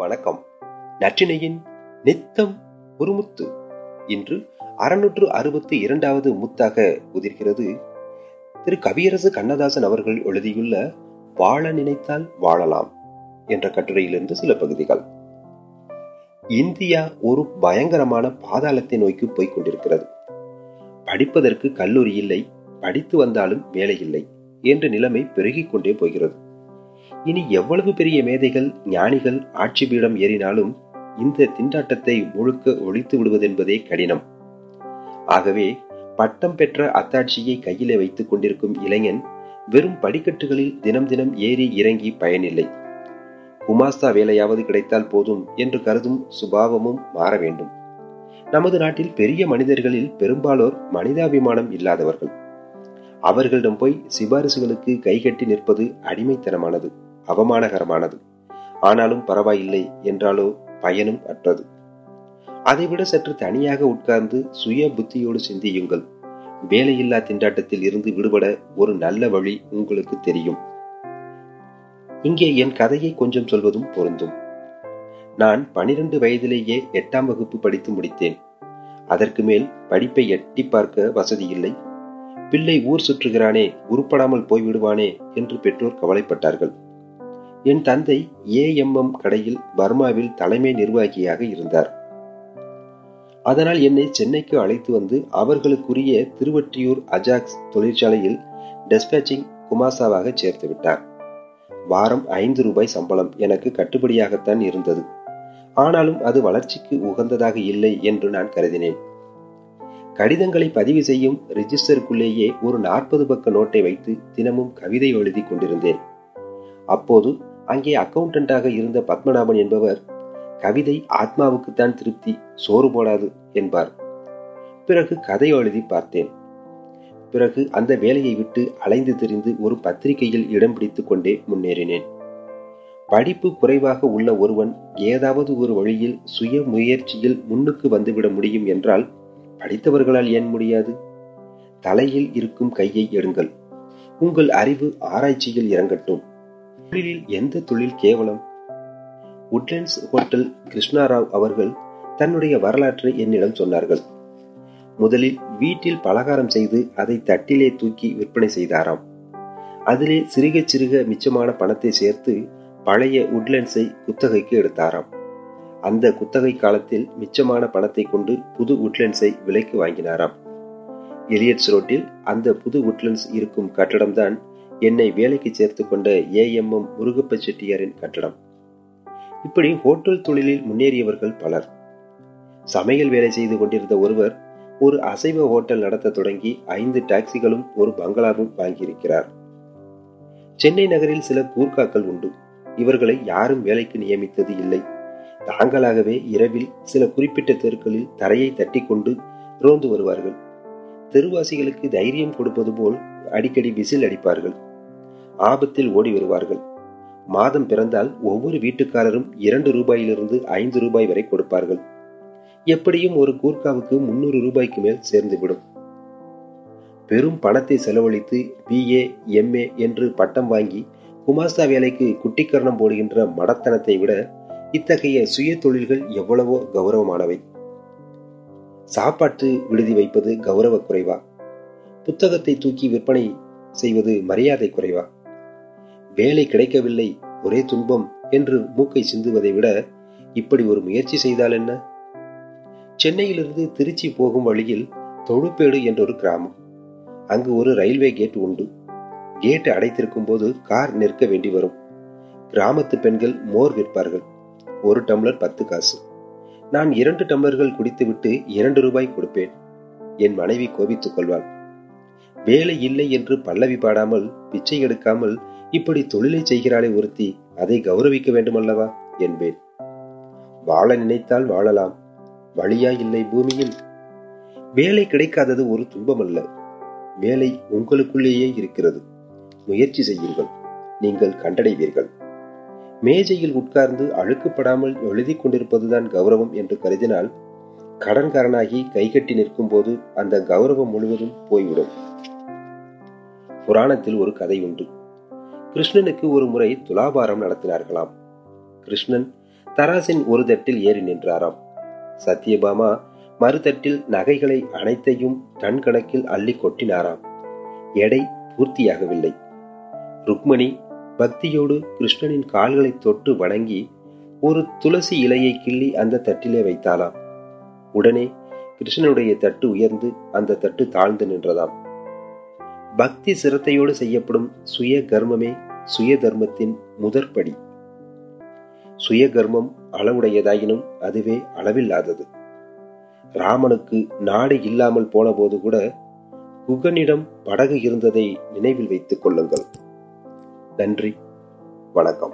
வணக்கம். நற்றினையின் நித்தம் ஒரு முத்து. இன்று அறுநூற்று அறுபத்தி இரண்டாவது முத்தாக உதிர்கிறது. திரு கவியரசு கண்ணதாசன் அவர்கள் எழுதியுள்ள வாழ நினைத்தால் வாழலாம் என்ற கட்டுரையிலிருந்து சில பகுதிகள். இந்தியா ஒரு பயங்கரமான பாதாளத்தை நோக்கி போய்க் கொண்டிருக்கிறது. படிப்பதற்கு கல்லூரி இல்லை படித்து வந்தாலும் வேலை இல்லை என்ற நிலைமை பெருகிக் கொண்டே போகிறது. இனி எவ்வளவு பெரிய மேதைகள் ஞானிகள் ஆட்சி பீடம் ஏறினாலும் இந்த திண்டாட்டத்தை முழுக்க ஒழித்து விடுவதென்பதே கடினம். ஆகவே பட்டம் பெற்ற அத்தாட்சியை கையிலே வைத்துக் கொண்டிருக்கும் இளைஞன் வெறும் படிக்கட்டுகளில் தினம் தினம் ஏறி இறங்கி பயனில்லை. குமாஸ்தா வேலையாவது கிடைத்தால் போதும் என்று கருதும் சுபாவமும் மாற வேண்டும். நமது நாட்டில் பெரிய மனிதர்களில் பெரும்பாலோர் மனிதாபிமானம் இல்லாதவர்கள். அவர்களிடம் போய் சிபாரிசுகளுக்கு கைகட்டி நிற்பது அடிமைத்தனமானது. அவமானகரமானது. ஆனாலும் பரவாயில்லை என்றாலோ பயனும் அற்றது. அதைவிட சற்று தனியாக உட்கார்ந்து சுய புத்தியோடு சிந்தியுங்கள். வேலையில்லா திண்டாட்டத்தில் இருந்து விடுபட ஒரு நல்ல வழி உங்களுக்கு தெரியும். இங்கே என் கதையை கொஞ்சம் சொல்வதும் பொருந்தும். நான் பனிரெண்டு வயதிலேயே எட்டாம் வகுப்பு படித்து முடித்தேன். அதற்கு மேல் படிப்பை எட்டி பார்க்க வசதி இல்லை. பிள்ளை ஊர் சுற்றுகிறானே உருப்படாமல் போய்விடுவானே என்று பெற்றோர் கவலைப்பட்டார்கள். என் தந்தை ஏஎம்எம் கடையில் பர்மாவில் தலைமை நிர்வாகியாக இருந்தார். அதனால் என்னை சென்னைக்கு அழைத்து வந்து அவர்களுக்குரிய திருவற்றியூர் அஜாக்ஸ் தொழிற்சாலையில் டெஸ்பேச்சிங் குமாசாவாக சேர்த்து விட்டார். வாரம் ஐந்து ரூபாய் சம்பளம் எனக்கு கட்டுப்படியாகத்தான் இருந்தது. ஆனாலும் அது வளர்ச்சிக்கு உகந்ததாக இல்லை என்று நான் கருதினேன். கடிதங்களை பதிவு செய்யும் ரிஜிஸ்டருக்குள்ளேயே ஒரு நாற்பது பக்க நோட்டை வைத்து தினமும் கவிதை எழுதி கொண்டிருந்தேன். அப்போது அங்கே அக்கவுண்டண்டாக இருந்த பத்மநாபன் என்பவர் கவிதை ஆத்மாவுக்குத்தான் திருப்தி சோறு போடாது என்பார். பிறகு கதை எழுதி பார்த்தேன். பிறகு அந்த வேலையை விட்டு அலைந்து திரிந்து ஒரு பத்திரிகையில் இடம் பிடித்து கொண்டே முன்னேறினேன். படிப்பு குறைவாக உள்ள ஒருவன் ஏதாவது ஒரு வழியில் சுய முயற்சியில் முன்னுக்கு வந்துவிட முடியும் என்றால் படித்தவர்களால் ஏன் முடியாது? தலையில் இருக்கும் கையை எடுங்கள். உங்கள் அறிவு ஆராய்ச்சியில் இறங்கட்டும். தொழிலில் எந்த தொழில் கேவலம்? உட்லண்ட்ஸ் ஹோட்டல் கிருஷ்ணாராவ் அவர்கள் தன்னுடைய வரலாற்றை என்னிடம் சொன்னார்கள். முதலில் வீட்டில் பலகாரம் செய்து அதை தட்டிலே தூக்கி விற்பனை செய்தாராம். அதிலே சிறுக சிறுக மிச்சமான பணத்தை சேர்த்து பழைய உட்லண்ட்ஸை குத்தகைக்கு எடுத்தாராம். அந்த குத்தகை காலத்தில் மிச்சமான பணத்தை கொண்டு புது உட்லண்ட்ஸை விலைக்கு வாங்கினாராம். எலியட்ஸ் ரோட்டில் அந்த புது உட்லண்ட்ஸ் இருக்கும் கட்டடம்தான் என்னை வேலைக்கு சேர்த்து கொண்ட ஏஎம்எம் முருகப்ப செட்டியாரின் கட்டடம். இப்படி ஹோட்டல் தொழிலில் முன்னேறியவர்கள் பலர். சமையல் வேலை செய்து கொண்டிருந்த ஒருவர் ஒரு அசைவ ஹோட்டல் நடத்த தொடங்கி ஐந்து டாக்ஸிகளும் ஒரு பங்களாவும் வாங்கியிருக்கிறார். சென்னை நகரில் சில கூர்க்காக்கள் உண்டு. இவர்களை யாரும் வேலைக்கு நியமித்தது இல்லை. தாங்களாகவே இரவில் சில குறிப்பிட்ட தெருக்களில் தரையை தட்டி கொண்டு ரோந்து வருவார்கள். தெருவாசிகளுக்கு தைரியம் கொடுப்பது போல் அடிக்கடி விசில் அடிப்பார்கள். ஆபத்தில் ஓடி வருவார்கள். மாதம் பிறந்தால் ஒவ்வொரு வீட்டுக்காரரும் இரண்டு ரூபாயிலிருந்து ஐந்து ரூபாய் வரை கொடுப்பார்கள். எப்படியும் ஒரு கூர்க்காவுக்கு முன்னூறு ரூபாய்க்கு மேல் சேர்ந்துவிடும். பெரும் பணத்தை செலவழித்து பிஏ எம்ஏ என்று பட்டம் வாங்கி குமாஸ்தா வேலைக்கு குட்டிக்கரணம் போடுகின்ற மடத்தனத்தை விட இத்தகைய சுய தொழில்கள் எவ்வளவோ கௌரவமானவை. சாப்பாட்டு விடுதி வைப்பது கௌரவ குறைவா? புத்தகத்தை தூக்கி விற்பனை செய்வது மரியாதை குறைவா? வேலை கிடைக்கவில்லை ஒரே துன்பம் என்று மூக்கை சிந்துவதை விட இப்படி ஒரு முயற்சி செய்தால் என்ன? சென்னையிலிருந்து திருச்சி போகும் வழியில் தொழுப்பேடு என்ற ஒரு கிராமம். அங்கு ஒரு ரயில்வே கேட் உண்டு. கேட் அடைத்திருக்கும் போது கார் நிற்க வேண்டி வரும். கிராமத்து பெண்கள் மோர் விற்பார்கள். ஒரு டம்ளர் பத்து காசு. நான் இரண்டு டம்ளர்கள் குடித்துவிட்டு இரண்டு ரூபாய் கொடுப்பேன். என் மனைவி கோபித்துக் கொள்வாள். வேலை இல்லை என்று பல்லவி பாடாமல் பிச்சை எடுக்காமல் இப்படி தொழிலை செய்கிறாளே ஒருத்தி அதை கௌரவிக்க வேண்டுமல்லவா? என்பேன். வாழ நினைத்தால் வாழலாம். வழியா இல்லை பூமியில். வேலை கிடைக்காதது ஒரு துன்பம் அல்ல வேலை உங்களுக்குள்ளேயே இருக்கிறது. முயற்சி செய்யுங்கள். நீங்கள் கண்டடைவீர்கள். மேஜையில் உட்கார்ந்து அழுக்குப்படாமல் எழுதி கொண்டிருப்பதுதான் கௌரவம் என்று கருதினால் கடன்காரனாகி கைகட்டி நிற்கும் போது அந்த கௌரவம் முழுவதும் போய்விடும். புராணத்தில் ஒரு கதை உண்டு. கிருஷ்ணனுக்கு ஒரு முறை துலாபாரம் நடத்தினார்களாம். கிருஷ்ணன் தராசின் ஒரு தட்டில் ஏறி நின்றாராம். சத்யபாமா மறுதட்டில் நகைகளை அனைத்தையும் டன் கணக்கில் அள்ளி கொட்டினாராம். எடை பூர்த்தியாகவில்லை. ருக்மணி பக்தியோடு கிருஷ்ணனின் கால்களை தொட்டு வணங்கி ஒரு துளசி இலையை கிள்ளி அந்த தட்டிலே வைத்தாளாம். உடனே கிருஷ்ணனுடைய தட்டு உயர்ந்து அந்த தட்டு தாழ்ந்து நின்றதாம். பக்தி சிரத்தையோடு செய்யப்படும் சுய கர்மமே சுய தர்மத்தின் முதற்படி. சுய கர்மம் அளவுடையதாயினும் அதுவே அளவில்லாதது. ராமனுக்கு நாடு இல்லாமல் போன போது கூட குகனிடம் படகு இருந்ததை நினைவில் வைத்துக் கொள்ளுங்கள். நன்றி வணக்கம்.